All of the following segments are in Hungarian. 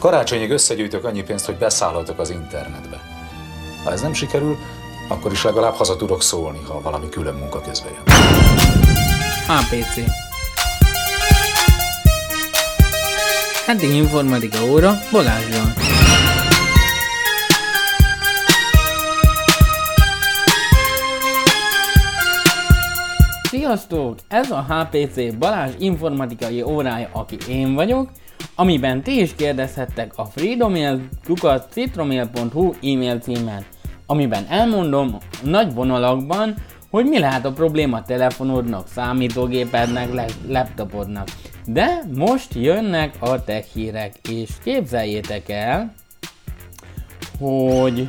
Karácsonyig összegyűjtök annyi pénzt, hogy beszállhatok az internetbe. Ha ez nem sikerül, akkor is legalább haza tudok szólni, ha valami külön munka közbe jön. HPC Heti informatika óra Balázsral. Sziasztok! Ez a HPC Balázs informatikai órája, aki én vagyok, amiben ti is kérdezhettek a freedomail.citromail.hu e-mail címen, amiben elmondom nagy vonalakban, hogy mi lehet a probléma telefonodnak, számítógépednek, laptopodnak. De most jönnek a tech hírek, és képzeljétek el, hogy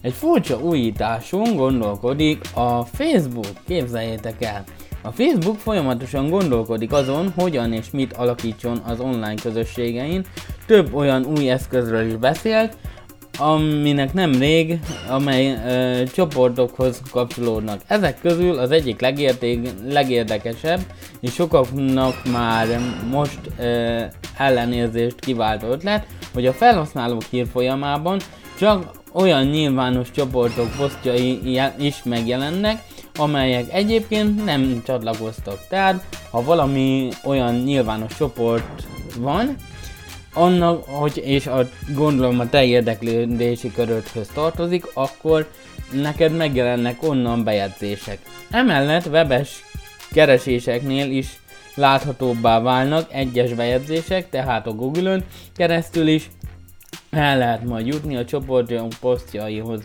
egy furcsa újításon gondolkodik a Facebook, képzeljétek el. A Facebook folyamatosan gondolkodik azon, hogyan és mit alakítson az online közösségein. Több olyan új eszközről is beszélt, aminek nem rég, amely ö, csoportokhoz kapcsolódnak. Ezek közül az egyik legérték, legérdekesebb, és sokaknak már most ö, ellenérzést kiváltó ötlet, hogy a felhasználók hírfolyamában csak olyan nyilvános csoportok posztjai is megjelennek, amelyek egyébként nem csatlakoztak. Tehát, ha valami olyan nyilvános csoport van, annak, hogy és a gondolom a te érdeklődési körödhöz tartozik, akkor neked megjelennek onnan bejegyzések. Emellett webes kereséseknél is láthatóbbá válnak egyes bejegyzések, tehát a Google-ön keresztül is el lehet majd jutni a csoportjunk posztjaihoz.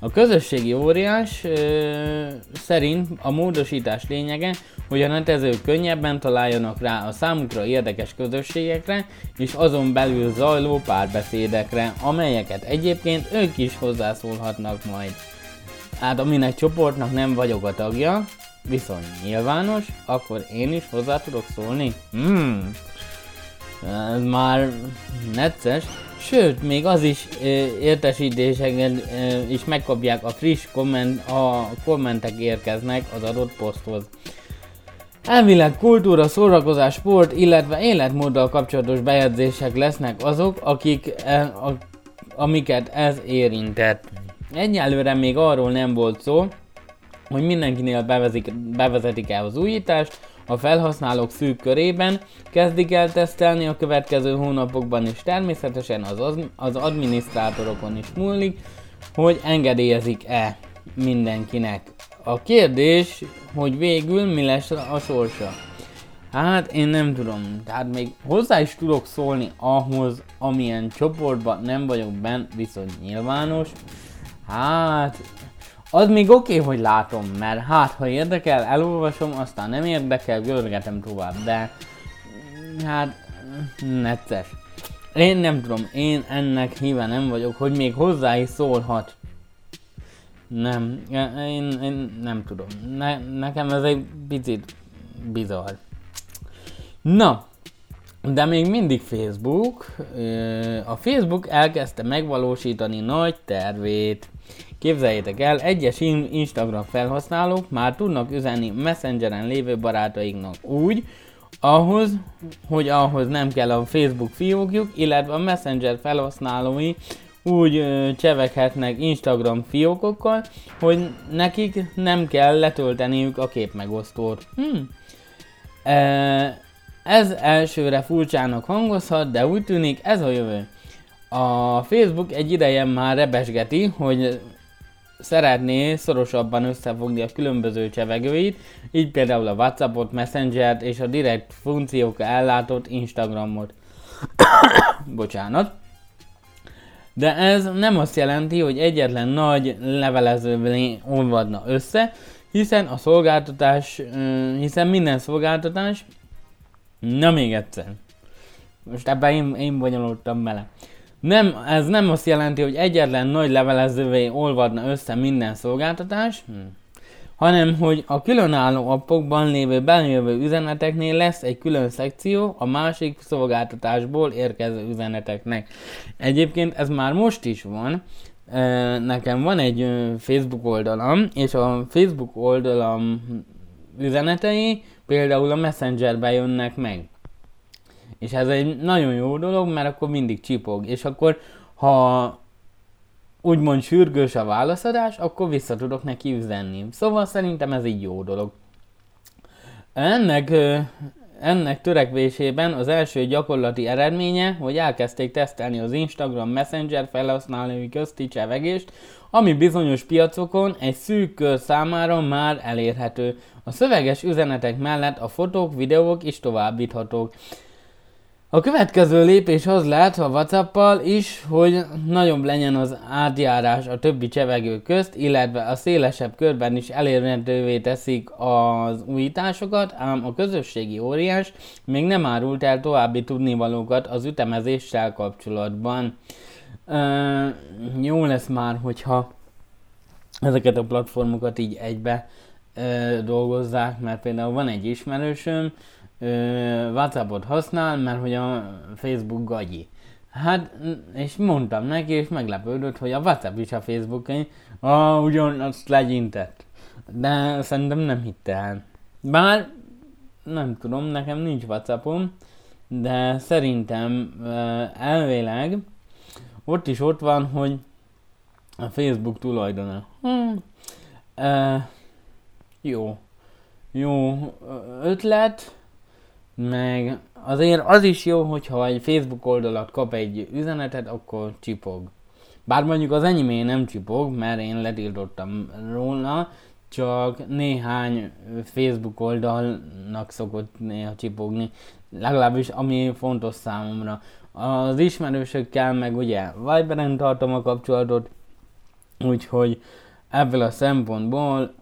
A közösségi óriás ö, szerint a módosítás lényege, hogy a netezők könnyebben találjanak rá a számukra érdekes közösségekre és azon belül zajló párbeszédekre, amelyeket egyébként ők is hozzászólhatnak majd. Hát aminek csoportnak nem vagyok a tagja, viszont nyilvános, akkor én is hozzá tudok szólni. Hmm, ez már necces, Sőt, még az is e, értesítéseken e, is megkapják a friss komment, a kommentek érkeznek az adott poszthoz. Elvileg kultúra, szórakozás, sport, illetve életmóddal kapcsolatos bejegyzések lesznek azok, akik, e, a, amiket ez érintett. Egyelőre még arról nem volt szó, hogy mindenkinél bevezik, bevezetik el az újítást, a felhasználók szűk körében kezdik el tesztelni a következő hónapokban, és természetesen az, az, az adminisztrátorokon is múlik, hogy engedélyezik-e mindenkinek. A kérdés, hogy végül mi lesz a sorsa. Hát én nem tudom, tehát még hozzá is tudok szólni ahhoz, amilyen csoportban nem vagyok benne, viszont nyilvános. Hát az még oké, okay, hogy látom, mert hát ha érdekel, elolvasom, aztán nem érdekel, görgetem tovább, de hát necces. Én nem tudom, én ennek híve nem vagyok, hogy még hozzá is szólhat. Nem, én, én nem tudom. Ne, nekem ez egy picit bizarr. Na, de még mindig Facebook. A Facebook elkezdte megvalósítani nagy tervét. Képzeljétek el, egyes Instagram felhasználók már tudnak üzenni Messengeren lévő barátaiknak úgy, ahhoz, hogy ahhoz nem kell a Facebook fiókjuk, illetve a Messenger felhasználói úgy ö, cseveghetnek Instagram fiókokkal, hogy nekik nem kell letölteniük a képmegosztót. Hm. Ez elsőre furcsának hangozhat, de úgy tűnik ez a jövő. A Facebook egy ideje már rebesgeti, hogy szeretné szorosabban összefogni a különböző csevegőit, így például a Whatsappot, Messengert és a direkt funkciók ellátott Instagramot. Bocsánat. De ez nem azt jelenti, hogy egyetlen nagy levelezővé olvadna össze, hiszen a szolgáltatás, hiszen minden szolgáltatás, na még egyszer, most ebben én, én bonyolultam bele. Nem, ez nem azt jelenti, hogy egyetlen nagy levelezővé olvadna össze minden szolgáltatás, hm. hanem hogy a különálló appokban lévő bejövő üzeneteknél lesz egy külön szekció a másik szolgáltatásból érkező üzeneteknek. Egyébként ez már most is van, nekem van egy Facebook oldalam, és a Facebook oldalam üzenetei például a Messengerbe jönnek meg. És ez egy nagyon jó dolog, mert akkor mindig csipog. És akkor, ha úgymond sürgős a válaszadás, akkor vissza tudok neki üzenni. Szóval szerintem ez egy jó dolog. Ennek, ennek törekvésében az első gyakorlati eredménye, hogy elkezdték tesztelni az Instagram Messenger felhasználói közti csevegést, ami bizonyos piacokon egy szűk kör számára már elérhető. A szöveges üzenetek mellett a fotók, videók is továbbíthatók. A következő lépés az lehet a Whatsappal is, hogy nagyobb legyen az átjárás a többi csevegő közt, illetve a szélesebb körben is elérhetővé teszik az újításokat, ám a közösségi óriás még nem árult el további tudnivalókat az ütemezéssel kapcsolatban. Uh, jó lesz már, hogyha ezeket a platformokat így egybe uh, dolgozzák, mert például van egy ismerősöm, WhatsAppot használ, mert hogy a Facebook gagyi. Hát, és mondtam neki, és meglepődött, hogy a WhatsApp is a Facebook-en, ah, ugyanazt legyintett. De szerintem nem hitte el. Bár, nem tudom, nekem nincs WhatsAppom, de szerintem elvileg ott is ott van, hogy a Facebook tulajdona. Hmm. Uh, jó. Jó ötlet, meg azért az is jó, hogyha egy Facebook oldalat kap egy üzenetet, akkor csipog. Bár mondjuk az enyémé nem csipog, mert én letiltottam róla, csak néhány Facebook oldalnak szokott néha csipogni, legalábbis ami fontos számomra. Az ismerősökkel meg ugye Viberen tartom a kapcsolatot, úgyhogy ebből a szempontból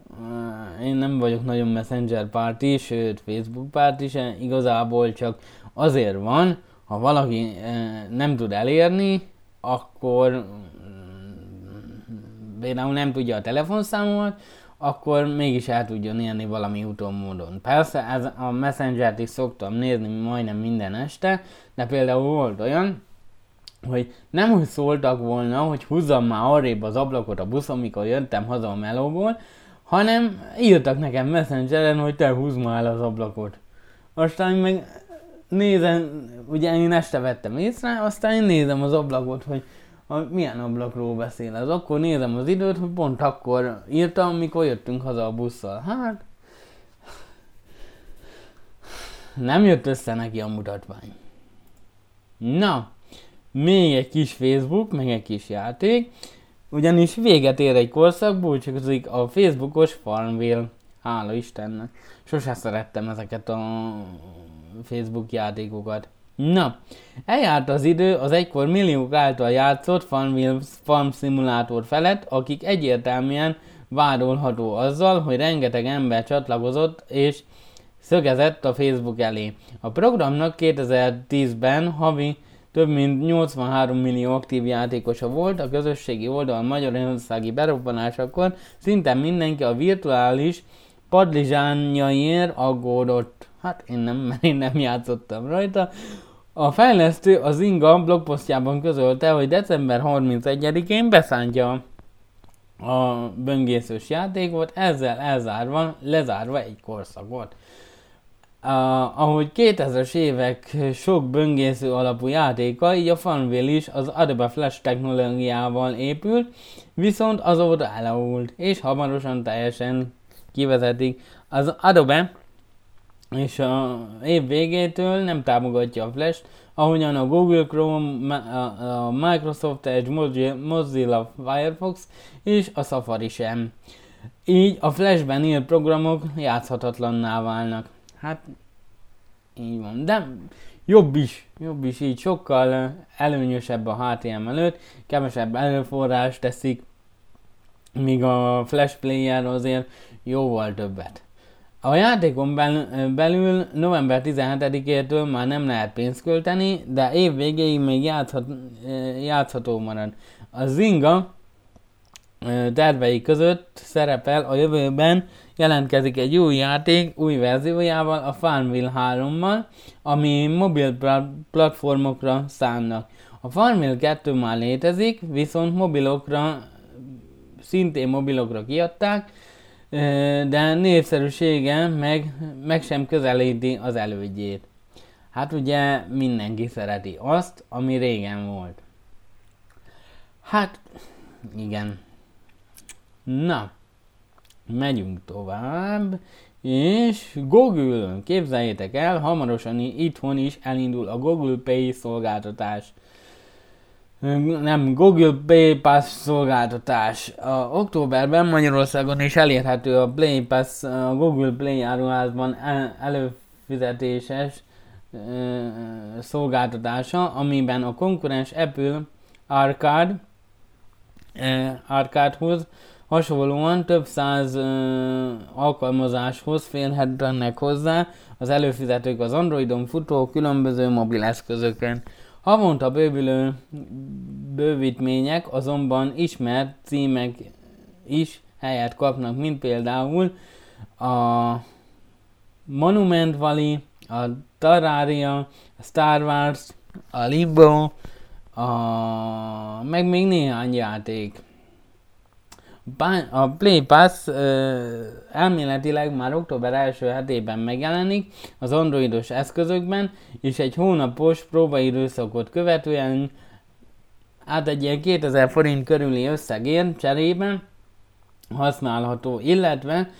én nem vagyok nagyon Messenger párti, sőt Facebook párti se, igazából csak azért van, ha valaki nem tud elérni, akkor például nem tudja a telefonszámomat, akkor mégis el tudjon élni valami úton módon. Persze ez a Messenger-t is szoktam nézni majdnem minden este, de például volt olyan, hogy nem úgy szóltak volna, hogy húzzam már arrébb az ablakot a buszon, mikor jöttem haza a melóból, hanem írtak nekem messengeren, hogy te húzd már el az ablakot. Aztán meg nézem, ugye én este vettem észre, aztán én nézem az ablakot, hogy a, milyen ablakról beszél ez. Akkor nézem az időt, hogy pont akkor írtam, mikor jöttünk haza a busszal. Hát, nem jött össze neki a mutatvány. Na, még egy kis Facebook, meg egy kis játék. Ugyanis véget ér egy korszak, búcsúzik a Facebookos Farmville. Hála Istennek. Sose szerettem ezeket a Facebook játékokat. Na, eljárt az idő az egykor milliók által játszott Farmville Farm Simulator felett, akik egyértelműen vádolható azzal, hogy rengeteg ember csatlakozott és szögezett a Facebook elé. A programnak 2010-ben havi több mint 83 millió aktív játékosa volt, a közösségi oldal magyarországi berobbanásakor szinte mindenki a virtuális padlizsányaiért aggódott. Hát én nem, mert én nem játszottam rajta. A fejlesztő az Inga blogposztjában közölte, hogy december 31-én beszántja a böngészős játékot, ezzel elzárva, lezárva egy korszakot. Uh, ahogy 2000-es évek sok böngésző alapú játéka, így a Farmville is az Adobe Flash technológiával épült, viszont azóta elavult, és hamarosan teljesen kivezetik. Az Adobe és a év végétől nem támogatja a Flash, ahogyan a Google Chrome, a Microsoft Edge, Mozilla Firefox és a Safari sem. Így a Flashben írt programok játszhatatlanná válnak. Hát, így van. De jobb is, jobb is így, sokkal előnyösebb a HTML előtt, kevesebb előforrás teszik, míg a Flash Player azért jóval többet. A játékon belül november 17-től már nem lehet pénzt költeni, de év végéig még játszhat, játszható marad. A Zinga tervei között szerepel a jövőben jelentkezik egy új játék új verziójával, a Farmville 3-mal, ami mobil platformokra szánnak. A Farmville 2 már létezik, viszont mobilokra, szintén mobilokra kiadták, de népszerűsége meg, meg sem közelíti az elődjét. Hát ugye mindenki szereti azt, ami régen volt. Hát, igen. Na, megyünk tovább. És Google, képzeljétek el, hamarosan itthon is elindul a Google Pay szolgáltatás. Nem, Google Pay Pass szolgáltatás. A októberben Magyarországon is elérhető a Play Pass a Google Play áruházban előfizetéses szolgáltatása, amiben a konkurens Apple Arcade Arcade-hoz Hasonlóan több száz ö, alkalmazáshoz férhetnek hozzá az előfizetők az Androidon futó különböző mobileszközöken. Havonta bővülő bővítmények azonban ismert címek is helyet kapnak, mint például a Monument Valley, a Terraria, a Star Wars, a Limbo, a... meg még néhány játék a Play Pass uh, elméletileg már október első hetében megjelenik az androidos eszközökben, és egy hónapos próbaidőszakot követően át egy ilyen 2000 forint körüli összegért cserében használható, illetve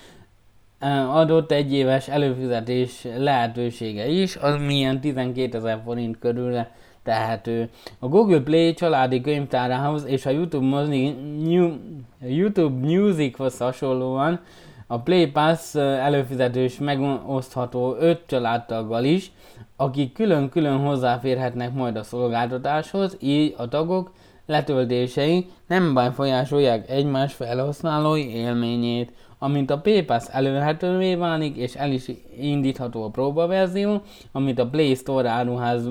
adott egy éves előfizetés lehetősége is, az milyen 12 ezer forint körül tehető. A Google Play családi könyvtárához és a YouTube, Music, New, YouTube Musichoz hasonlóan a Play Pass előfizetős megosztható 5 családtaggal is, akik külön-külön hozzáférhetnek majd a szolgáltatáshoz, így a tagok letöltései nem befolyásolják egymás felhasználói élményét. Amint a PayPass előhetővé válik és el is indítható a próbaverzió, amit a Play Store áruház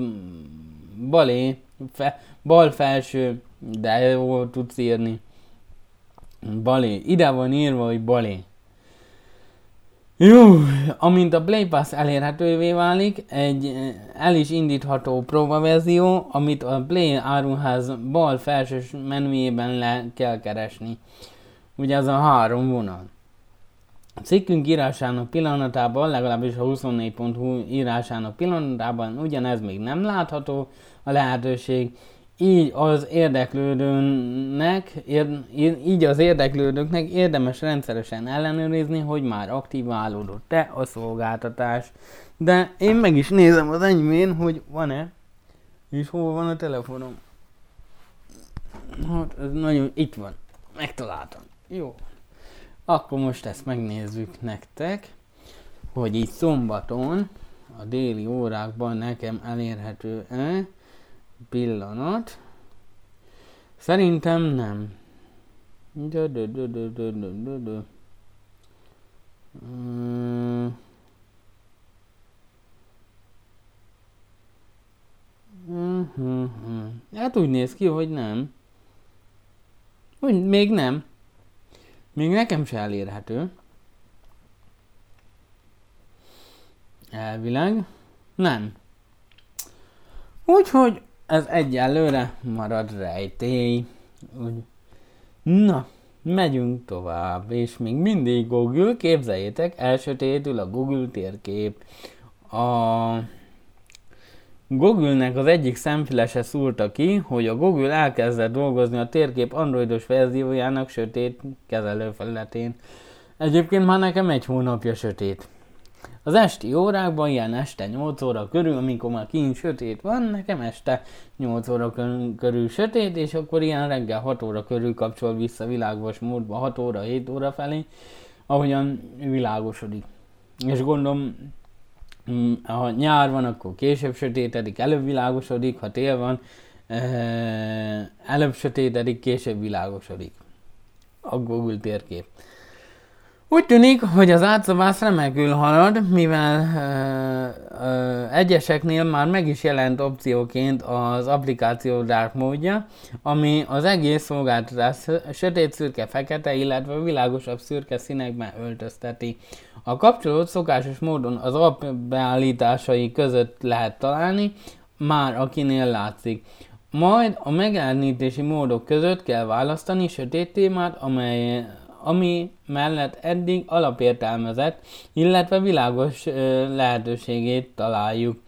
balé, fe, bal felső, de jól tudsz írni. Balé. Ide van írva, hogy balé. Jó, amint a Play Pass elérhetővé válik, egy eh, el is indítható próbaverzió, amit a Play áruház bal felső menüjében le kell keresni. Ugye ez a három vonal. A cikkünk írásának pillanatában, legalábbis a 24.hu írásának pillanatában ugyanez még nem látható a lehetőség, így az érdeklődőnek, ér, így az érdeklődőknek érdemes rendszeresen ellenőrizni, hogy már aktiválódott-e a szolgáltatás. De én meg is nézem az enyémén, hogy van-e, és hol van a telefonom. Hát ez nagyon, itt van, megtaláltam. Jó. Akkor most ezt megnézzük nektek, hogy így szombaton a déli órákban nekem elérhető-e pillanat. Szerintem nem. Dö, dö, dö, dö. Mm. Mm-hmm. Hát úgy néz ki, hogy nem. Úgy még nem. Még nekem se elérhető. Elvileg. Nem. Úgyhogy ez egyelőre marad rejtély. Úgy. Na, megyünk tovább, és még mindig Google, képzeljétek, elsötétül a Google térkép. A Google-nek az egyik szemfilese szúrta ki, hogy a Google elkezdett dolgozni a térkép androidos verziójának sötét kezelőfelületén. Egyébként már nekem egy hónapja sötét. Az esti órákban, ilyen este 8 óra körül, amikor már kint sötét van, nekem este 8 óra körül sötét, és akkor ilyen reggel 6 óra körül kapcsol vissza világos módba, 6 óra, 7 óra felé, ahogyan világosodik. És gondolom, ha nyár van, akkor később sötétedik, előbb világosodik, ha tél van, eh, előbb sötétedik, később világosodik. A Google térkép. Úgy tűnik, hogy az átszabász remekül halad, mivel ö, ö, egyeseknél már meg is jelent opcióként az applikáció dark módja, ami az egész szolgáltatás sötét szürke fekete, illetve világosabb szürke színekben öltözteti. A kapcsolót szokásos módon az app beállításai között lehet találni, már akinél látszik. Majd a megjelenítési módok között kell választani sötét témát, amely ami mellett eddig alapértelmezett, illetve világos lehetőségét találjuk.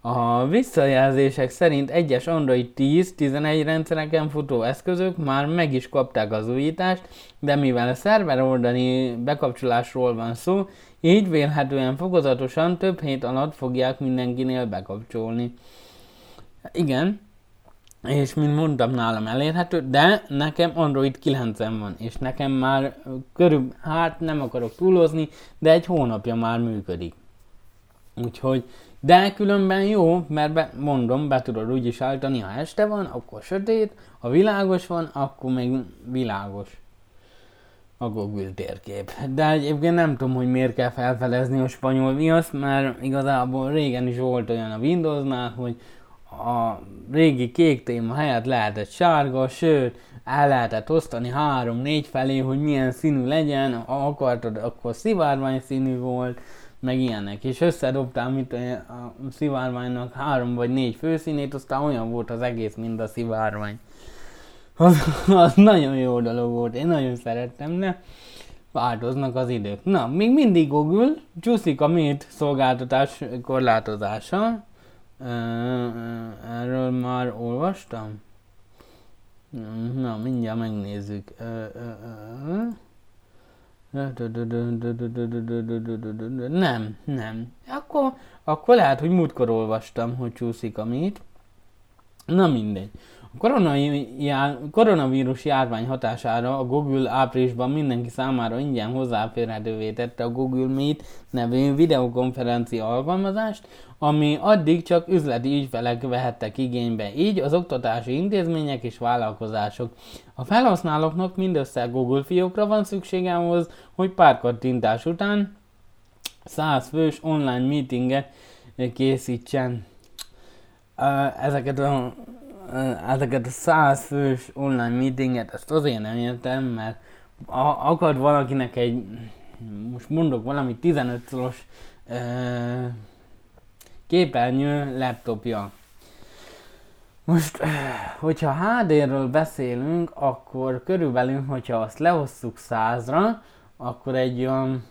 A visszajelzések szerint egyes Android 10-11 rendszereken futó eszközök már meg is kapták az újítást, de mivel a szerver oldani bekapcsolásról van szó, így vélhetően fokozatosan több hét alatt fogják mindenkinél bekapcsolni. Igen, és mint mondtam, nálam elérhető, de nekem Android 9 van, és nekem már körül, hát nem akarok túlozni, de egy hónapja már működik. Úgyhogy, de különben jó, mert be, mondom, be tudod úgy is állítani, ha este van, akkor sötét, ha világos van, akkor még világos a Google térkép. De egyébként nem tudom, hogy miért kell felfedezni a spanyol viaszt, mert igazából régen is volt olyan a Windowsnál, hogy a régi kék téma helyett lehetett sárga, sőt, el lehetett osztani három-négy felé, hogy milyen színű legyen, ha akartad, akkor szivárvány színű volt, meg ilyenek. És összedobtál mint a szivárványnak három vagy négy főszínét, aztán olyan volt az egész, mint a szivárvány. Az, az nagyon jó dolog volt, én nagyon szerettem, de változnak az idők. Na, még mindig Google, csúszik a Meet szolgáltatás korlátozása, Erről már olvastam? Na, mindjárt megnézzük. Nem, nem. Akkor, akkor lehet, hogy múltkor olvastam, hogy csúszik a mit. Na mindegy. Koronavírus járvány hatására a Google áprilisban mindenki számára ingyen hozzáférhetővé tette a Google Meet nevű videokonferencia alkalmazást, ami addig csak üzleti ügyfelek vehettek igénybe, így az oktatási intézmények és vállalkozások. A felhasználóknak mindössze Google fiókra van szüksége ahhoz, hogy pár kattintás után 100 fős online meetinget készítsen. Ezeket a ezeket a száz fős online meetinget, ezt azért nem értem, mert a, akad valakinek egy, most mondok valami 15 szoros e, képernyő laptopja. Most, hogyha HD-ről beszélünk, akkor körülbelül, hogyha azt lehosszuk százra, akkor egy olyan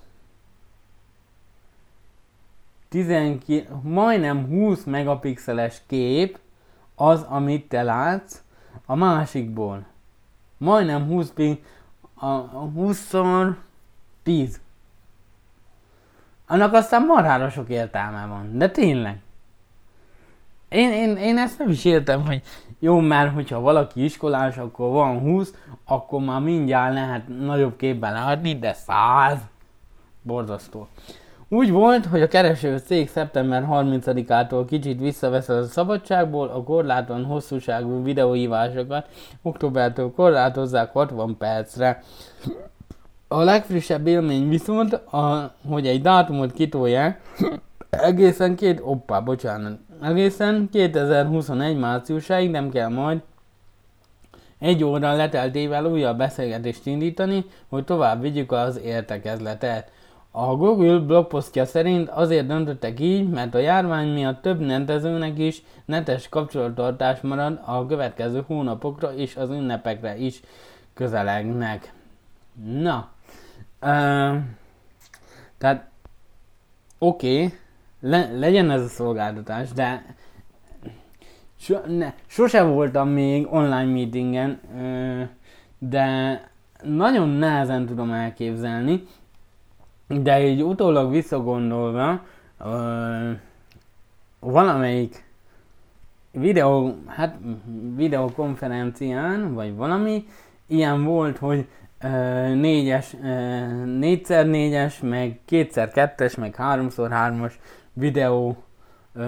19, majdnem 20 megapixeles kép, az, amit te látsz a másikból. Majdnem 20 pi, a, a 20 10. Annak aztán marhára sok értelme van, de tényleg. Én, én, én ezt nem is értem, hogy jó, mert hogyha valaki iskolás, akkor van 20, akkor már mindjárt lehet nagyobb képben látni, de 100. Borzasztó. Úgy volt, hogy a kereső cég szeptember 30-ától kicsit visszavesz a szabadságból, a korlátlan hosszúságú videóhívásokat októbertől korlátozzák 60 percre. A legfrissebb élmény viszont, a, hogy egy dátumot kitolják, egészen két, oppá, bocsánat, egészen 2021 márciusáig nem kell majd egy óra leteltével újabb beszélgetést indítani, hogy tovább vigyük az értekezletet. A Google blogposztja szerint azért döntöttek így, mert a járvány miatt több netezőnek is netes kapcsolattartás marad a következő hónapokra és az ünnepekre is közelegnek. Na, uh, tehát oké, okay, le, legyen ez a szolgáltatás, de so, ne, sose voltam még online meetingen, uh, de nagyon nehezen tudom elképzelni, de így utólag visszagondolva, ö, valamelyik videó, hát videokonferencián, vagy valami, ilyen volt, hogy ö, négyes, ö, négyszer négyes, meg kétszer kettes, meg háromszor hármas videó, ö,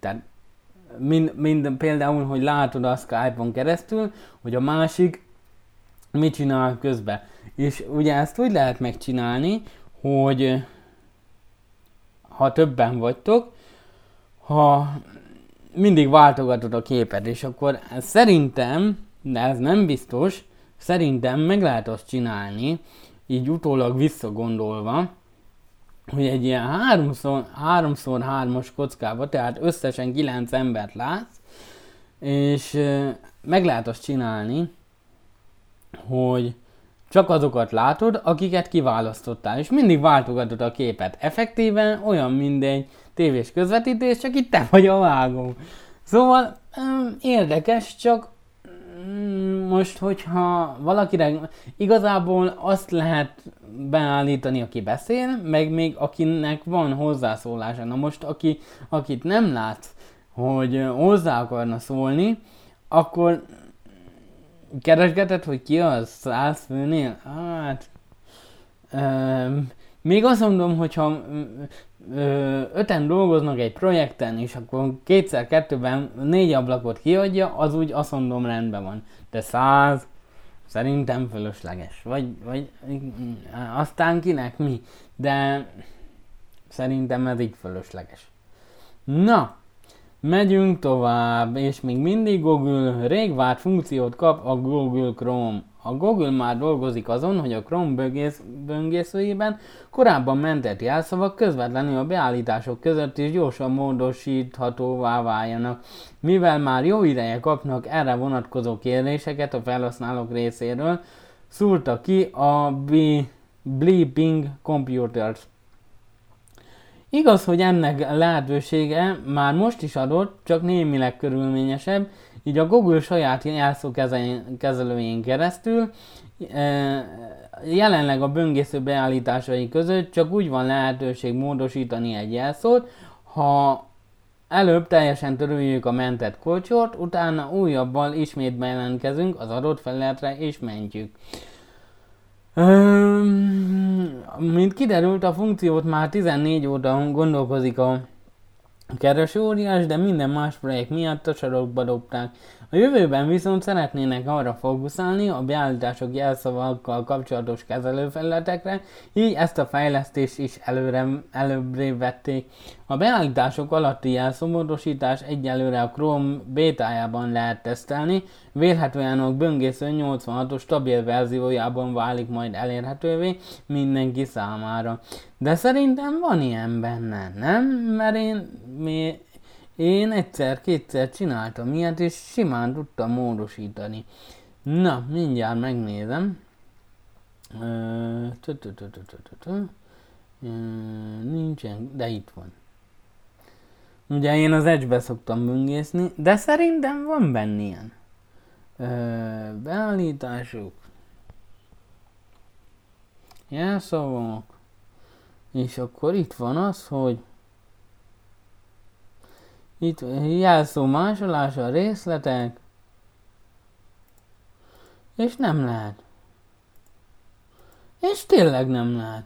tehát mind, mind, például, hogy látod a Skype-on keresztül, hogy a másik mit csinál közben. És ugye ezt úgy lehet megcsinálni, hogy ha többen vagytok, ha mindig váltogatod a képet, és akkor szerintem, de ez nem biztos, szerintem meg lehet azt csinálni, így utólag visszagondolva, hogy egy ilyen háromszor, háromszor hármas kockába, tehát összesen kilenc embert látsz, és meg lehet azt csinálni, hogy csak azokat látod, akiket kiválasztottál, és mindig váltogatod a képet. Effektíven olyan, mint egy tévés közvetítés, csak itt te vagy a vágó. Szóval érdekes, csak um, most, hogyha valakire igazából azt lehet beállítani, aki beszél, meg még akinek van hozzászólása. Na most, aki, akit nem látsz, hogy hozzá akarna szólni, akkor keresgeted, hogy ki az száz főnél? Hát, ö, még azt mondom, hogyha ö, öten dolgoznak egy projekten, és akkor kétszer kettőben négy ablakot kiadja, az úgy azt mondom rendben van. De száz, szerintem fölösleges. Vagy, vagy aztán kinek mi. De szerintem ez így fölösleges. Na, Megyünk tovább, és még mindig Google rég várt funkciót kap a Google Chrome. A Google már dolgozik azon, hogy a Chrome böngész, böngészőjében korábban mentett jelszavak közvetlenül a beállítások között is gyorsan módosíthatóvá váljanak, mivel már jó ideje kapnak erre vonatkozó kérdéseket a felhasználók részéről, szúrta ki a Bleeping Computers Igaz, hogy ennek lehetősége már most is adott, csak némileg körülményesebb, így a Google saját jelszókezelőjén keresztül e, jelenleg a böngésző beállításai között csak úgy van lehetőség módosítani egy jelszót, ha előbb teljesen törüljük a mentett kulcsort, utána újabbal ismét bejelentkezünk az adott felületre és mentjük. Mint kiderült, a funkciót már 14 óta gondolkozik a kereső óriás, de minden más projekt miatt a sarokba dobták. A jövőben viszont szeretnének arra fókuszálni a beállítások jelszavakkal kapcsolatos kezelőfelületekre, így ezt a fejlesztést is előre, előbbre vették. A beállítások alatti jelszomódosítás egyelőre a Chrome bétájában lehet tesztelni, vélhetően böngésző 86-os stabil verziójában válik majd elérhetővé mindenki számára. De szerintem van ilyen benne, nem? Mert én, mi, én egyszer-kétszer csináltam ilyet, és simán tudtam módosítani. Na, mindjárt megnézem. Nincsen, de itt van. Ugye én az edge szoktam böngészni, de szerintem van benne ilyen. Beállítások. Jelszavak. És akkor itt van az, hogy itt jelszó másolása, részletek, és nem lehet. És tényleg nem lehet.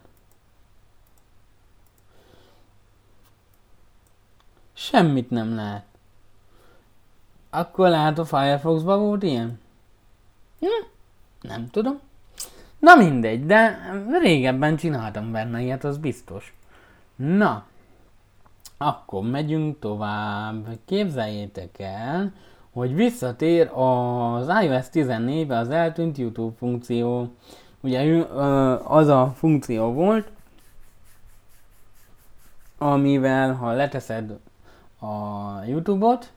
Semmit nem lehet. Akkor lehet a Firefox-ban volt ilyen? Hm? Nem tudom. Na mindegy, de régebben csináltam benne ilyet, az biztos. Na, akkor megyünk tovább. Képzeljétek el, hogy visszatér az iOS 14-be az eltűnt YouTube funkció. Ugye az a funkció volt, amivel ha leteszed a YouTube-ot,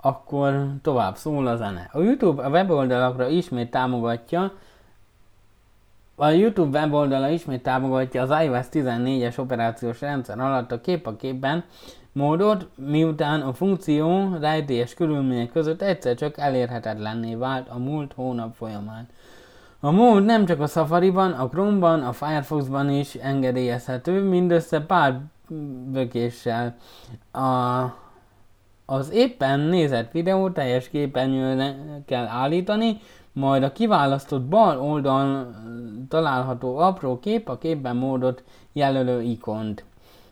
akkor tovább szól a zene. A YouTube a weboldalakra ismét támogatja a YouTube weboldala ismét támogatja az iOS 14-es operációs rendszer alatt a kép a képben módot, miután a funkció rejtélyes körülmények között egyszer csak elérhetetlenné vált a múlt hónap folyamán. A mód nem csak a Safari-ban, a Chrome-ban, a Firefox-ban is engedélyezhető, mindössze pár bökéssel. A, az éppen nézett videó teljes képernyőre kell állítani, majd a kiválasztott bal oldalon található apró kép a képben módot jelölő ikont.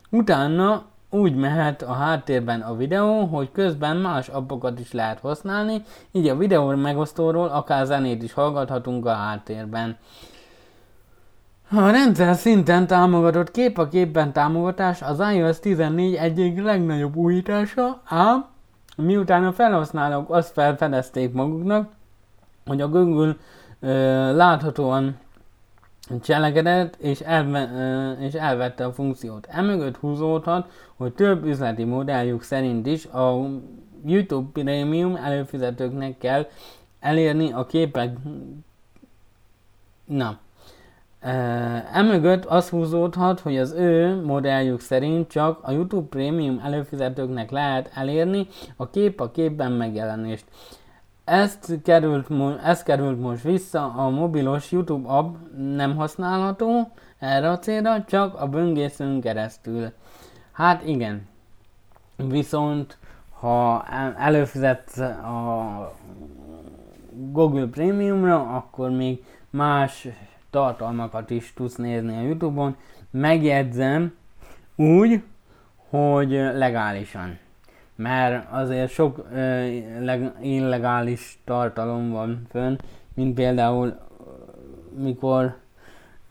Utána úgy mehet a háttérben a videó, hogy közben más appokat is lehet használni, így a videó megosztóról akár zenét is hallgathatunk a háttérben. A rendszer szinten támogatott kép a képben támogatás az iOS 14 egyik legnagyobb újítása, ám miután a felhasználók azt felfedezték maguknak, hogy a Google ö, láthatóan cselekedett és, elve, ö, és elvette a funkciót. Emögött húzódhat, hogy több üzleti modelljük szerint is a YouTube Premium előfizetőknek kell elérni a képek Na, Emögött az húzódhat, hogy az ő modelljük szerint csak a YouTube Premium előfizetőknek lehet elérni a kép a képben megjelenést. Ezt került, ez került most vissza, a mobilos YouTube app nem használható erre a célra, csak a böngészőn keresztül. Hát igen, viszont ha előfizetsz a Google Premiumra, akkor még más tartalmakat is tudsz nézni a Youtube-on. Megjegyzem úgy, hogy legálisan. Mert azért sok ö, illegális tartalom van fönn, mint például mikor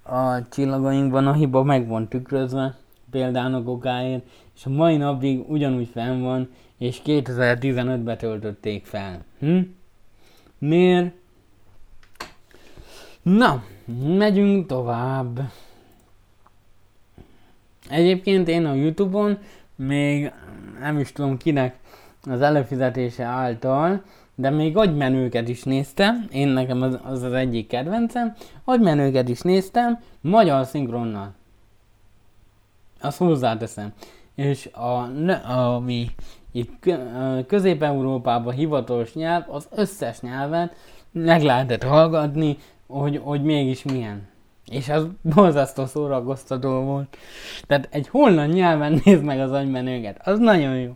a csillagainkban a hiba meg van tükrözve, például a gogáért, és a mai napig ugyanúgy fenn van, és 2015-ben töltötték fel. Hm? Miért? Na, megyünk tovább. Egyébként én a Youtube-on még nem is tudom kinek az előfizetése által, de még agymenőket is néztem, én nekem az az, az egyik kedvencem, agymenőket is néztem, magyar szinkronnal. Azt hozzáteszem. És a, ami itt Közép-Európában hivatalos nyelv, az összes nyelvet meg lehetett hallgatni, hogy, hogy mégis milyen. És az borzasztó szórakoztató volt. Tehát egy holland nyelven nézd meg az agymenőket. Az nagyon jó.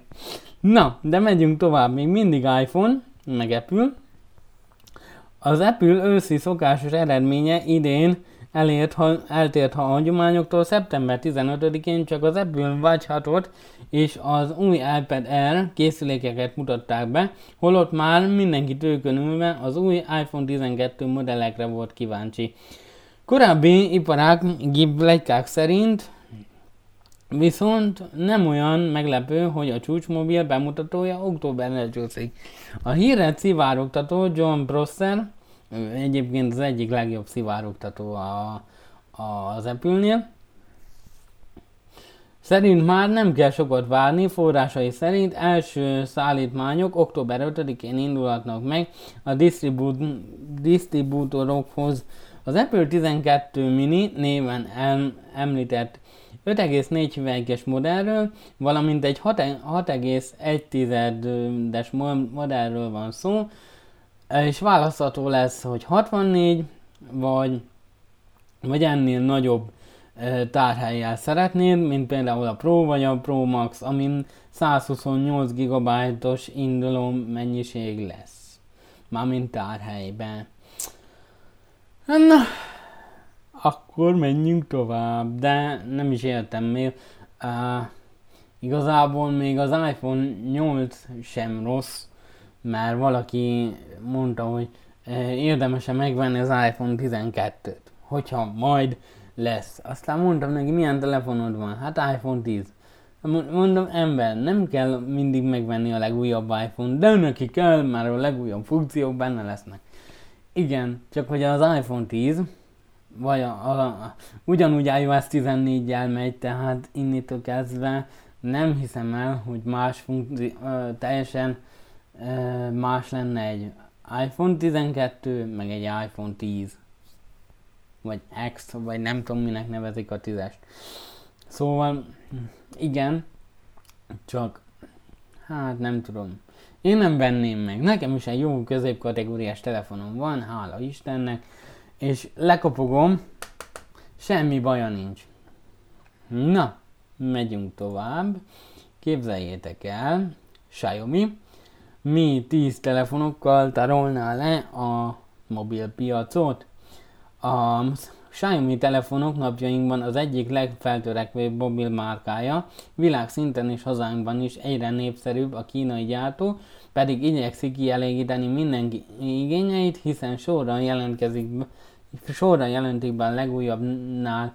Na, de megyünk tovább. Még mindig iPhone, meg Apple. Az Apple őszi szokásos eredménye idén elért, ha, eltért ha a hagyományoktól szeptember 15-én csak az Watch 6 és az új iPad Air készülékeket mutatták be, holott már mindenki tőkön ülve az új iPhone 12 modellekre volt kíváncsi. Korábbi iparák géplegykák szerint Viszont nem olyan meglepő, hogy a csúcsmobil bemutatója októberre csúszik. A híret szivárogtató John Prosser, egyébként az egyik legjobb szivárogtató a, a, az Apple-nél, Szerint már nem kell sokat várni, forrásai szerint első szállítmányok október 5-én indulhatnak meg a disztribú- disztribútorokhoz. Az Apple 12 mini néven em- említett 5,4 hüvelykes modellről, valamint egy 6,1-es modellről van szó, és választható lesz, hogy 64 vagy, vagy ennél nagyobb tárhelyjel szeretnéd, mint például a Pro vagy a Pro Max, amin 128 GB-os induló mennyiség lesz. Mármint tárhelyben. Na, akkor menjünk tovább, de nem is értem még. Uh, igazából még az iPhone 8 sem rossz, mert valaki mondta, hogy uh, érdemes-e megvenni az iPhone 12-t, hogyha majd lesz. Aztán mondtam neki, milyen telefonod van? Hát iPhone 10. Mondom, ember, nem kell mindig megvenni a legújabb iPhone, de neki kell, már a legújabb funkciók benne lesznek. Igen, csak hogy az iPhone 10, vagy a, a, a, ugyanúgy iOS 14-jel megy, tehát innitől kezdve nem hiszem el, hogy más funkció, teljesen más lenne egy iPhone 12, meg egy iPhone 10 vagy X, vagy nem tudom minek nevezik a tízest. Szóval, igen, csak, hát nem tudom. Én nem venném meg. Nekem is egy jó középkategóriás telefonom van, hála Istennek, és lekopogom, semmi baja nincs. Na, megyünk tovább. Képzeljétek el, Xiaomi mi 10 telefonokkal tarolná le a mobilpiacot. A Xiaomi telefonok napjainkban az egyik legfeltörekvőbb mobil márkája, világszinten és hazánkban is egyre népszerűbb a kínai gyártó, pedig igyekszik kielégíteni mindenki igényeit, hiszen sorra jelentkezik, sorra jelentik be a legújabbnál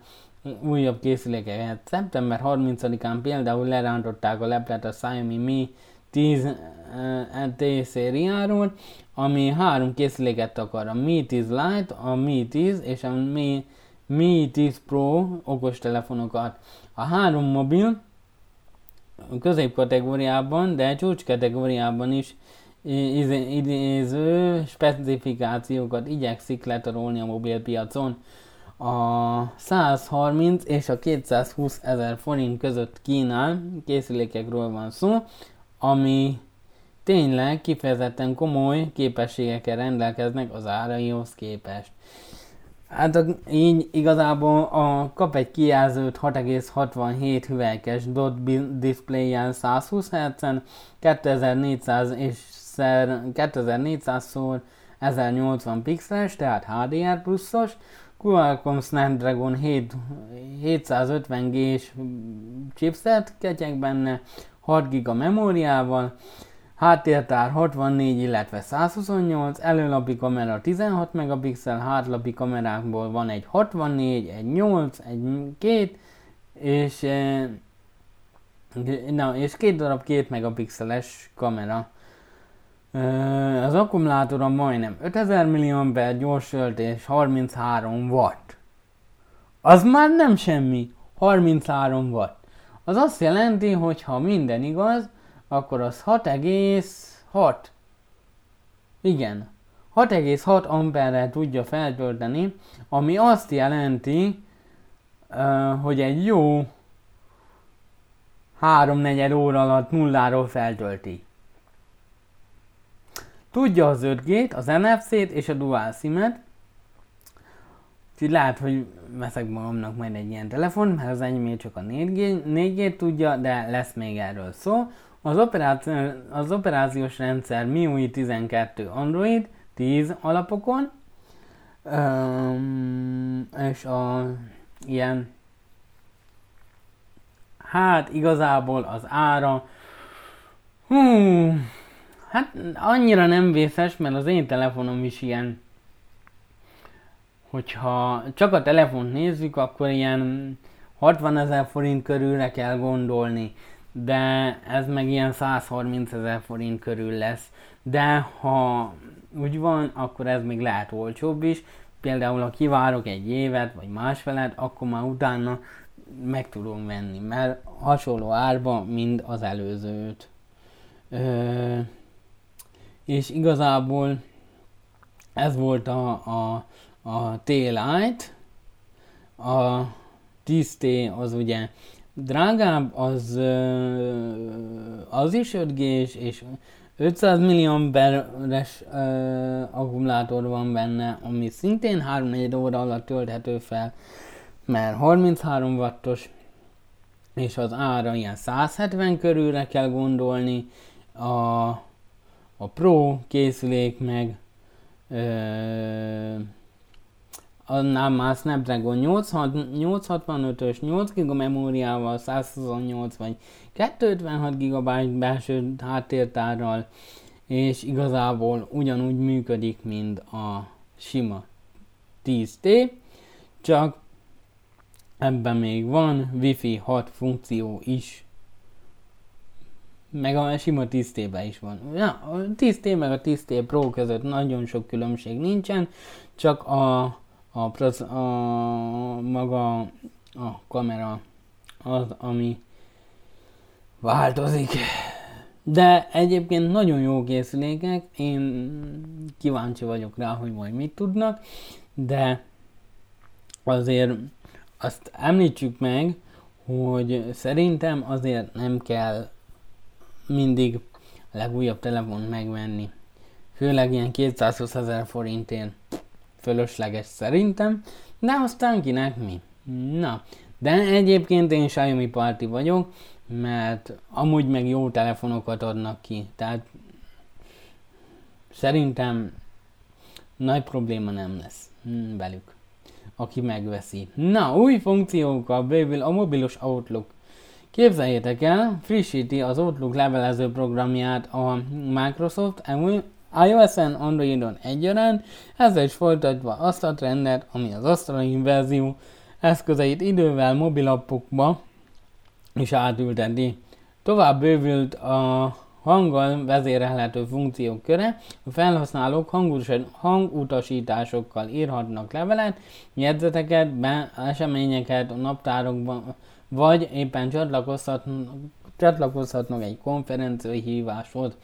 újabb készülékeket. Szeptember 30-án például lerántották a leplet a Xiaomi Mi 10 T szériáról, ami három készüléket akar, a Mi 10 Lite, a Mi 10 és a Mi, Mi 10 Pro okostelefonokat. A három mobil középkategóriában, de csúcs kategóriában is idéző specifikációkat igyekszik letarolni a mobilpiacon. A 130 és a 220 ezer forint között kínál készülékekről van szó, ami tényleg kifejezetten komoly képességekkel rendelkeznek az áraihoz képest. Hát így igazából a, kap egy kijelzőt 6,67 hüvelykes dot display-jel 120 Hz-en, 2400 és 2400 x 1080 pixeles, tehát HDR pluszos, Qualcomm Snapdragon 7, 750G-s chipset ketyeg benne, 6 GB memóriával, Háttértár 64, illetve 128, előlapi kamera 16 megapixel, hátlapi kamerákból van egy 64, egy 8, egy 2, és, eh, na, és két darab 2 megapixeles kamera. Az akkumulátora majdnem 5000 mAh gyorsölt és 33 watt. Az már nem semmi, 33 watt. Az azt jelenti, hogy ha minden igaz, akkor az 6,6. Igen, 6,6 amperre tudja feltölteni, ami azt jelenti, hogy egy jó 3-4 óra alatt nulláról feltölti. Tudja az 5G-t, az NFC-t és a Dual SIM-et, Úgyhogy lehet, hogy veszek magamnak majd egy ilyen telefon, mert az enyém csak a 4G, 4G tudja, de lesz még erről szó. Az, operáci- az operációs rendszer MIUI 12 Android 10 alapokon, um, és a ilyen hát igazából az ára hú, hát annyira nem vészes, mert az én telefonom is ilyen hogyha csak a telefont nézzük, akkor ilyen 60 ezer forint körülre kell gondolni de ez meg ilyen 130 ezer forint körül lesz. De ha úgy van, akkor ez még lehet olcsóbb is. Például, ha kivárok egy évet, vagy másfelet, akkor már utána meg tudom venni, mert hasonló árba, mind az előzőt. Ö, és igazából ez volt a, a, a T-Lite, a 10T az ugye drágább, az, az is 5 g és 500 milliamperes akkumulátor van benne, ami szintén 3-4 óra alatt tölthető fel, mert 33 wattos, és az ára ilyen 170 körülre kell gondolni, a, a Pro készülék meg ö, annál már Snapdragon 865-ös 8 GB memóriával, 128 vagy 256 GB belső háttértárral, és igazából ugyanúgy működik, mint a sima 10T, csak ebben még van Wi-Fi 6 funkció is, meg a sima 10T-ben is van. Ja, a 10T meg a 10T Pro között nagyon sok különbség nincsen, csak a a, proz, a maga a kamera az, ami változik. De egyébként nagyon jó készülékek, én kíváncsi vagyok rá, hogy majd mit tudnak, de azért azt említsük meg, hogy szerintem azért nem kell mindig a legújabb telefont megvenni. Főleg ilyen 220 ezer forintért fölösleges szerintem, de aztán kinek mi. Na, de egyébként én Xiaomi parti vagyok, mert amúgy meg jó telefonokat adnak ki, tehát szerintem nagy probléma nem lesz hm, velük, aki megveszi. Na, új funkciókkal bővül a mobilos Outlook. Képzeljétek el, frissíti az Outlook levelező programját a Microsoft iOS-en, Androidon egyaránt, ezzel is folytatva azt a trendet, ami az asztali verzió eszközeit idővel mobilappokba is átülteti. Tovább bővült a hanggal vezérelhető funkciók köre, a felhasználók hangutasításokkal írhatnak levelet, jegyzeteket, be, eseményeket a naptárokban, vagy éppen csatlakozhatnak, csatlakozhatnak egy konferenciai híváshoz.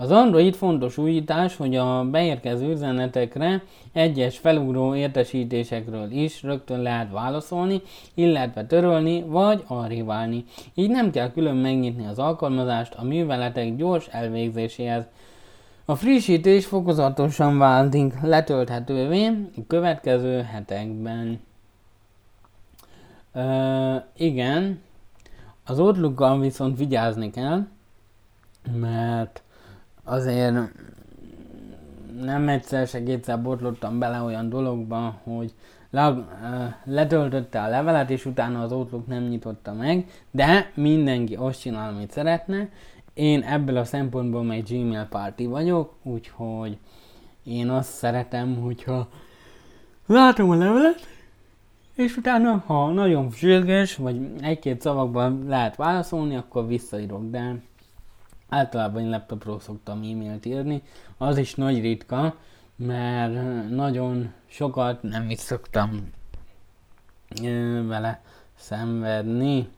Az Android fontos újítás, hogy a beérkező üzenetekre egyes felugró értesítésekről is rögtön lehet válaszolni, illetve törölni vagy archiválni. Így nem kell külön megnyitni az alkalmazást a műveletek gyors elvégzéséhez. A frissítés fokozatosan váltik letölthetővé a következő hetekben. Ö, igen, az outlook viszont vigyázni kell, mert azért nem egyszer se kétszer botlottam bele olyan dologba, hogy le, letöltötte a levelet, és utána az Outlook nem nyitotta meg, de mindenki azt csinál, amit szeretne. Én ebből a szempontból egy Gmail party vagyok, úgyhogy én azt szeretem, hogyha látom a levelet, és utána, ha nagyon sürgős, vagy egy-két szavakban lehet válaszolni, akkor visszaírok, de általában én laptopról szoktam e-mailt írni, az is nagy ritka, mert nagyon sokat nem is szoktam vele szenvedni.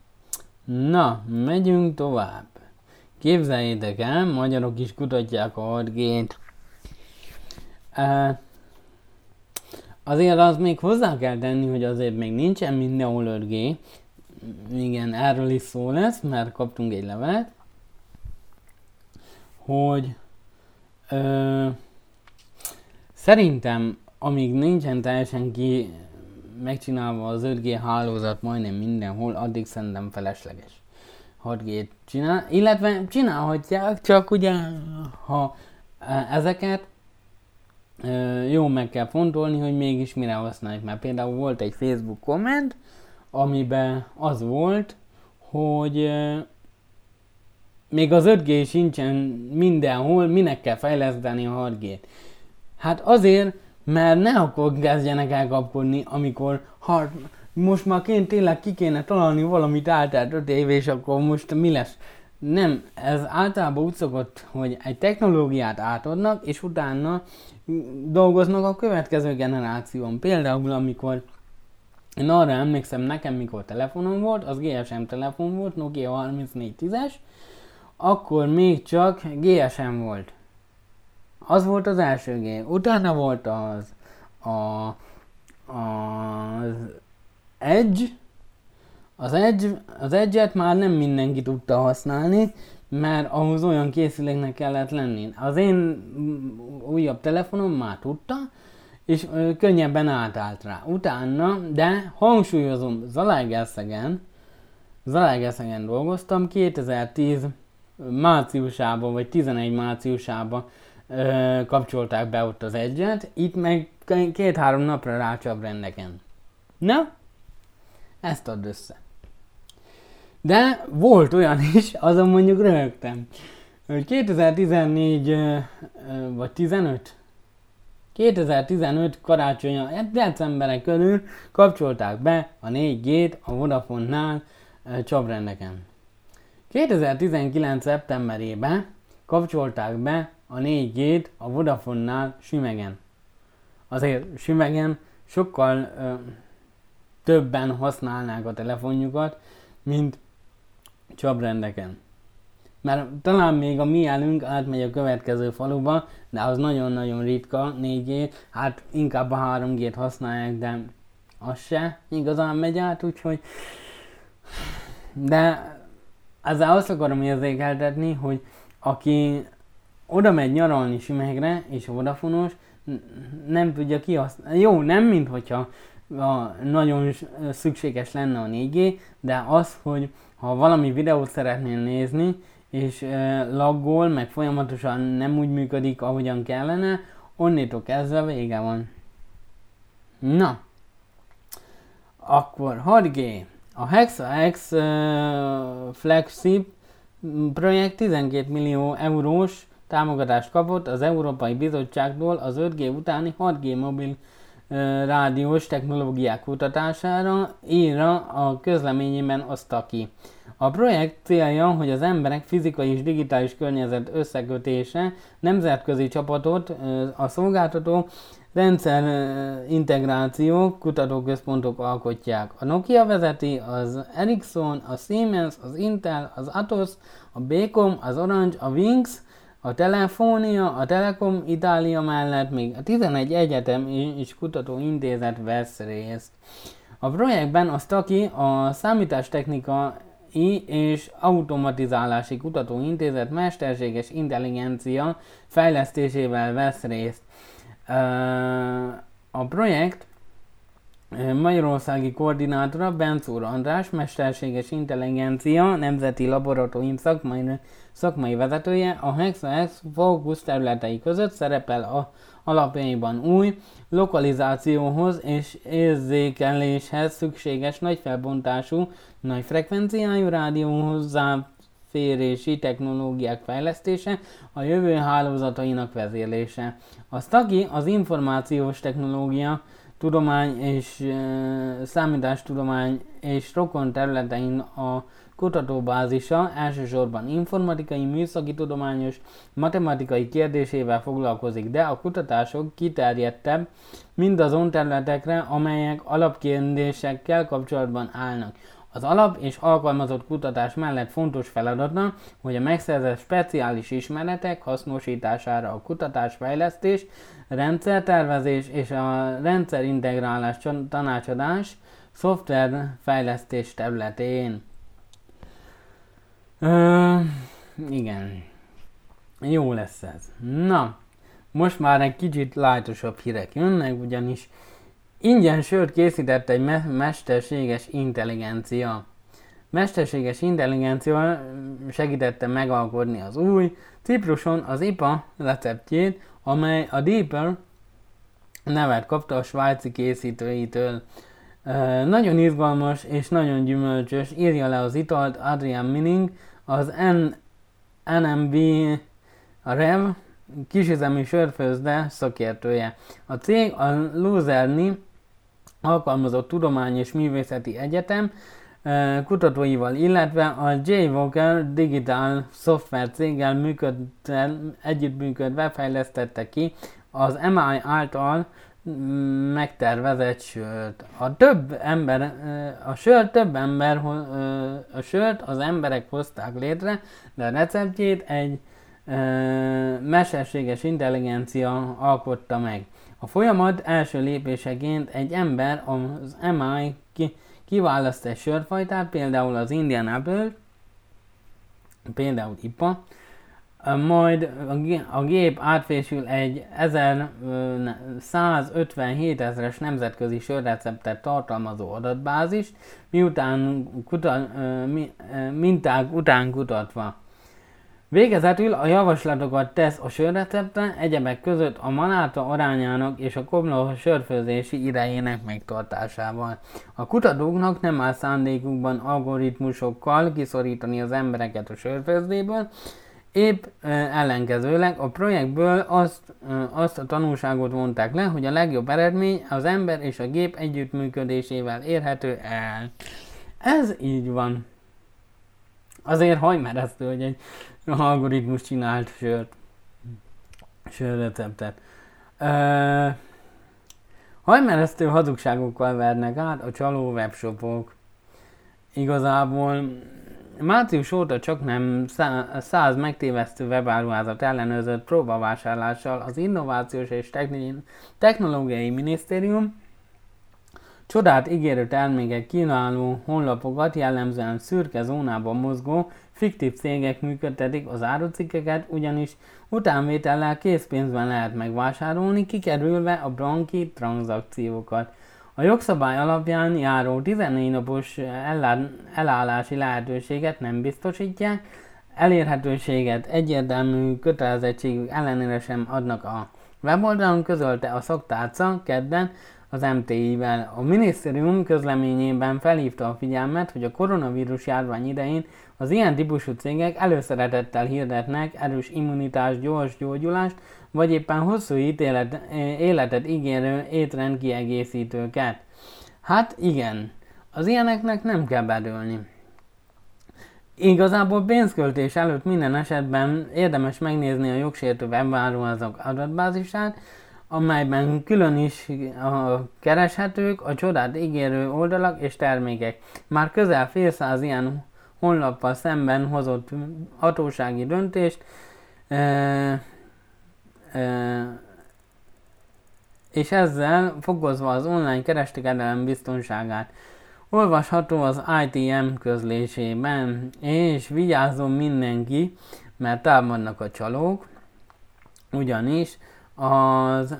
Na, megyünk tovább. Képzeljétek el, magyarok is kutatják a 6 azért az még hozzá kell tenni, hogy azért még nincsen mindenhol 5G. Igen, erről is szó lesz, mert kaptunk egy levelet hogy ö, szerintem amíg nincsen teljesen ki megcsinálva az 5G hálózat majdnem mindenhol, addig szerintem felesleges 6G-t csinál, illetve csinálhatják, csak ugye ha ezeket jó meg kell fontolni, hogy mégis mire használjuk, mert például volt egy Facebook komment, amiben az volt, hogy még az 5G sincsen mindenhol, minek kell fejleszteni a 6G-t? Hát azért, mert ne akkor kezdjenek el kapkodni, amikor ha most már ként tényleg ki kéne találni valamit általában 5 év, és akkor most mi lesz? Nem, ez általában úgy szokott, hogy egy technológiát átadnak, és utána dolgoznak a következő generáción. Például, amikor én arra emlékszem, nekem mikor telefonom volt, az GSM telefon volt, Nokia 3410-es, akkor még csak GSM volt. Az volt az első G. Utána volt az a, az Edge, az Edge, az Edge-et már nem mindenki tudta használni, mert ahhoz olyan készüléknek kellett lenni. Az én újabb telefonom már tudta, és könnyebben átállt rá. Utána, de hangsúlyozom, Zalaegerszegen, Zalaegerszegen dolgoztam, 2010 márciusában, vagy 11 márciusában ö, kapcsolták be ott az egyet, itt meg két-három napra rácsap rendeken. Na, ezt add össze. De volt olyan is, azon mondjuk röhögtem, hogy 2014 vagy 15, 2015 karácsonya, decemberek körül kapcsolták be a 4G-t a Vodafone-nál csaprendeken. 2019. szeptemberében kapcsolták be a 4G-t a Vodafone-nál Sümegen. Azért Sümegen sokkal ö, többen használnák a telefonjukat, mint csabrendeken. Mert talán még a mi elünk átmegy a következő faluba, de az nagyon-nagyon ritka 4G, hát inkább a 3G-t használják, de az se igazán megy át, úgyhogy de ezzel azt akarom érzékeltetni, hogy aki oda megy nyaralni Simegre, és a Vodafonos, nem tudja kihasználni. Jó, nem mint hogyha a, nagyon szükséges lenne a 4G, de az, hogy ha valami videót szeretnél nézni, és e, laggol, meg folyamatosan nem úgy működik, ahogyan kellene, onnétól kezdve vége van. Na, akkor 6G. A HexaX uh, flagship projekt 12 millió eurós támogatást kapott az Európai Bizottságtól az 5G utáni 6G mobil rádiós technológiák kutatására, írja a közleményében azt ki. A projekt célja, hogy az emberek fizikai és digitális környezet összekötése nemzetközi csapatot a szolgáltató rendszer integráció kutatóközpontok alkotják. A Nokia vezeti, az Ericsson, a Siemens, az Intel, az Atos, a Becom, az Orange, a Wings, A Telefónia, a Telekom Itália mellett még a 11 egyetem és kutatóintézet vesz részt. A projektben a STAKI, a számítástechnika és Automatizálási Kutatóintézet mesterséges intelligencia fejlesztésével vesz részt. A projekt Magyarországi koordinátora Bencúr András, mesterséges intelligencia, nemzeti laboratórium szakmai, szakmai vezetője, a HexaX fókusz területei között szerepel a alapjaiban új, lokalizációhoz és érzékeléshez szükséges nagy felbontású, nagy frekvenciájú rádióhoz férési technológiák fejlesztése, a jövő hálózatainak vezérlése. A STAGI az információs technológia, tudomány és e, számítástudomány és rokon területein a kutatóbázisa elsősorban informatikai, műszaki tudományos, matematikai kérdésével foglalkozik, de a kutatások kiterjedtebb mindazon területekre, amelyek alapkérdésekkel kapcsolatban állnak. Az alap és alkalmazott kutatás mellett fontos feladata, hogy a megszerzett speciális ismeretek hasznosítására a kutatásfejlesztés, rendszertervezés és a rendszerintegrálás tanácsadás szoftverfejlesztés területén. Ö, igen. Jó lesz ez. Na, most már egy kicsit lájtosabb hírek jönnek, ugyanis ingyen sört készített egy me- mesterséges intelligencia. Mesterséges intelligencia segítette megalkotni az új Cipruson az IPA receptjét, amely a Deeper nevet kapta a svájci készítőitől. Uh, nagyon izgalmas és nagyon gyümölcsös, írja le az italt Adrian Minning, az N- NMB Rev kisüzemi sörfőzde szakértője. A cég a Luzerni alkalmazott tudomány és művészeti egyetem kutatóival, illetve a J. Walker Digital Software céggel működve, együttműködve fejlesztette ki az MI által megtervezett sört. A több ember, a sört több ember, a sört az emberek hozták létre, de a receptjét egy mesterséges intelligencia alkotta meg. A folyamat első lépéseként egy ember az MI kiválaszt egy sörfajtát, például az Indian Apple, például IPA, majd a gép átfésül egy 1157 ezeres nemzetközi sörreceptet tartalmazó adatbázis, miután kuta, minták után kutatva. Végezetül a javaslatokat tesz a sörreceptre, egyebek között a manáta arányának és a komló sörfőzési idejének megtartásával. A kutatóknak nem áll szándékukban algoritmusokkal kiszorítani az embereket a sörfőzdéből, Épp ellenkezőleg a projektből azt, azt a tanulságot vonták le, hogy a legjobb eredmény az ember és a gép együttműködésével érhető el. Ez így van. Azért hajmeresztő, hogy egy algoritmus csinált sört. Sörreceptet. Uh, hajmeresztő hazugságokkal vernek át a csaló webshopok. Igazából március óta csak nem 100 megtévesztő webáruházat ellenőrzött próbavásárlással az Innovációs és Technológiai Minisztérium csodát ígérő termékek kínáló honlapokat jellemzően szürke zónában mozgó fiktív cégek működtetik az árucikkeket, ugyanis utánvétellel készpénzben lehet megvásárolni, kikerülve a banki tranzakciókat. A jogszabály alapján járó 14 napos elállási lehetőséget nem biztosítják, elérhetőséget egyértelmű kötelezettségük ellenére sem adnak a weboldalon, közölte a szoktárca kedden az MTI-vel. A minisztérium közleményében felhívta a figyelmet, hogy a koronavírus járvány idején az ilyen típusú cégek előszeretettel hirdetnek erős immunitás, gyors gyógyulást, vagy éppen hosszú ítélet, életet ígérő étrendkiegészítőket. Hát igen, az ilyeneknek nem kell bedőlni. Igazából pénzköltés előtt minden esetben érdemes megnézni a jogsértő webáruházak adatbázisát, amelyben külön is a kereshetők a csodát ígérő oldalak és termékek. Már közel fél száz ilyen honlappal szemben hozott hatósági döntést, E, e, és ezzel fokozva az online kereskedelem biztonságát. Olvasható az ITM közlésében, és vigyázzon mindenki, mert támadnak a csalók, ugyanis az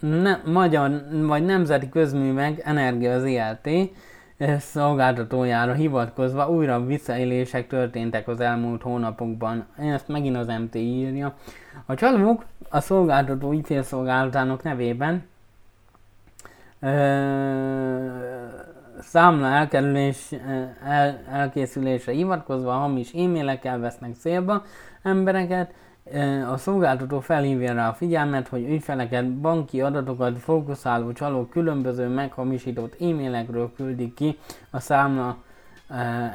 ne, magyar vagy nemzeti közművek Energia az ILT szolgáltatójára hivatkozva újra visszaélések történtek az elmúlt hónapokban. Ezt megint az MT írja. A csalók a szolgáltató ügyfélszolgálatának nevében ö, számla elkerülés, el, elkészülésre hivatkozva hamis e-mailekkel vesznek célba embereket, a szolgáltató felhívja rá a figyelmet, hogy ügyfeleket, banki adatokat fókuszáló csalók különböző meghamisított e-mailekről küldik ki a számla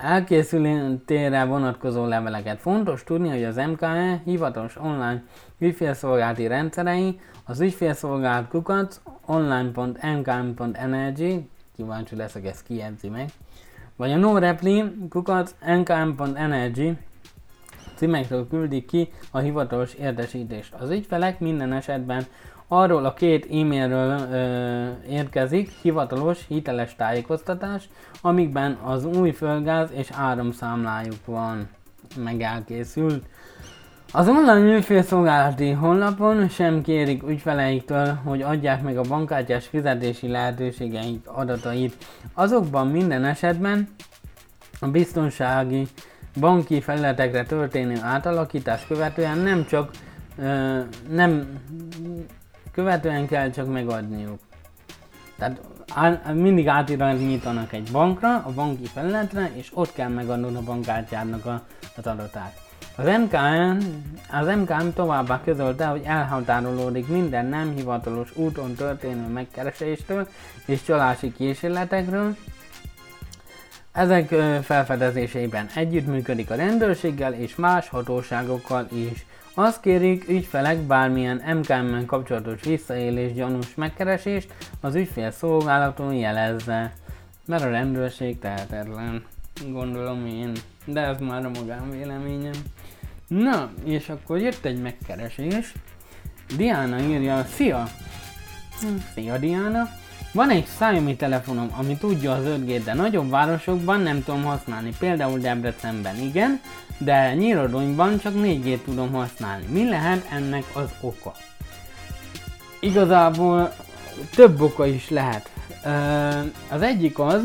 elkészültére vonatkozó leveleket. Fontos tudni, hogy az MKE hivatalos online ügyfélszolgálati rendszerei az ügyfélszolgált kukat online.nkm.energy kíváncsi leszek, ezt kijegyzi meg, vagy a NoRepli kukat nkm.energy címekről küldik ki a hivatalos értesítést. Az ügyfelek minden esetben arról a két e-mailről ö, érkezik hivatalos, hiteles tájékoztatás, amikben az új földgáz és áramszámlájuk van, meg elkészült. Az online ügyfélszolgálati honlapon sem kérik ügyfeleiktől, hogy adják meg a bankkártyás fizetési lehetőségeik adatait. Azokban minden esetben a biztonsági banki felületekre történő átalakítás követően nem csak ö, nem követően kell csak megadniuk. Tehát á, mindig átirányítanak egy bankra, a banki felületre, és ott kell megadnod a bankkártyádnak a, az adatát. Az MKM, az MKM továbbá közölte, hogy elhatárolódik minden nem hivatalos úton történő megkereséstől és csalási kísérletekről, ezek felfedezésében együttműködik a rendőrséggel és más hatóságokkal is. Azt kérik ügyfelek bármilyen MKM-en kapcsolatos visszaélés gyanús megkeresést az ügyfél szolgálaton jelezze. Mert a rendőrség tehetetlen, gondolom én, de ez már a magánvéleményem. Na, és akkor jött egy megkeresés. Diana írja, szia! Szia Diana! Van egy Xiaomi telefonom, ami tudja az 5G, de nagyobb városokban nem tudom használni, például Debrecenben igen, de Nyírodonyban csak 4G tudom használni. Mi lehet ennek az oka? Igazából több oka is lehet. Az egyik az,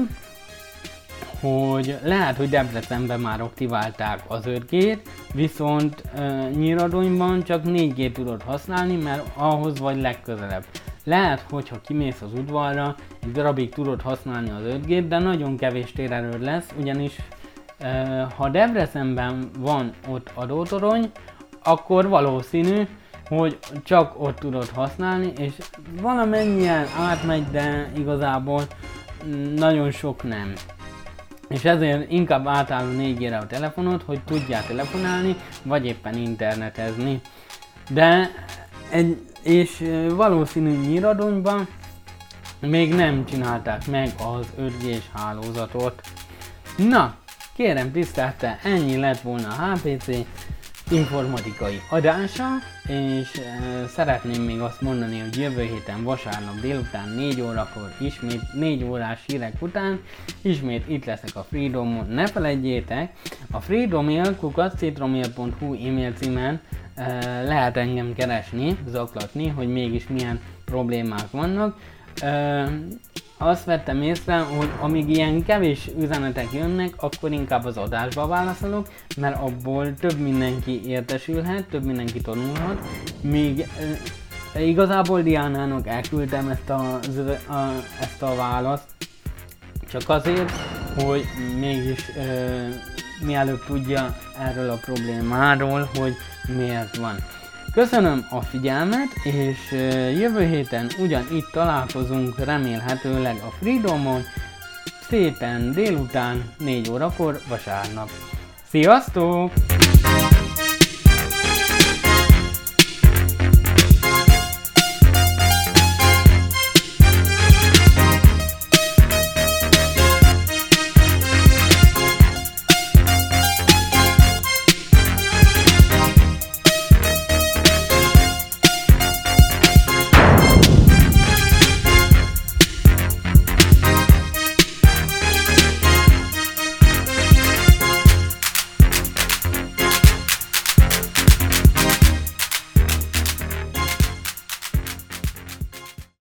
hogy lehet, hogy Debrecenben már aktiválták az 5G-t, viszont Nyíradonyban csak 4G tudod használni, mert ahhoz vagy legközelebb. Lehet, hogyha kimész az udvarra, egy darabig tudod használni az 5G-t, de nagyon kevés térerőd lesz, ugyanis e, ha Debrecenben van ott adótorony, akkor valószínű, hogy csak ott tudod használni, és valamennyien átmegy, de igazából nagyon sok nem. És ezért inkább átálló 4 a telefonod, hogy tudjál telefonálni, vagy éppen internetezni. De egy és valószínű nyíradonyban még nem csinálták meg az 5G-s hálózatot. Na, kérem tisztelte, ennyi lett volna a HPC informatikai adása, és e, szeretném még azt mondani, hogy jövő héten vasárnap délután 4 órakor ismét 4 órás hírek után ismét itt leszek a Freedomon. Ne felejtjétek, a freedommail kukacitromail.hu e-mail címen lehet engem keresni, zaklatni, hogy mégis milyen problémák vannak. Azt vettem észre, hogy amíg ilyen kevés üzenetek jönnek, akkor inkább az adásba válaszolok, mert abból több mindenki értesülhet, több mindenki tanulhat, míg igazából Diánának elküldtem ezt a, a, ezt a választ, csak azért, hogy mégis mielőbb tudja erről a problémáról, hogy miért van. Köszönöm a figyelmet, és jövő héten ugyan itt találkozunk remélhetőleg a Freedomon, szépen délután 4 órakor vasárnap. Sziasztok!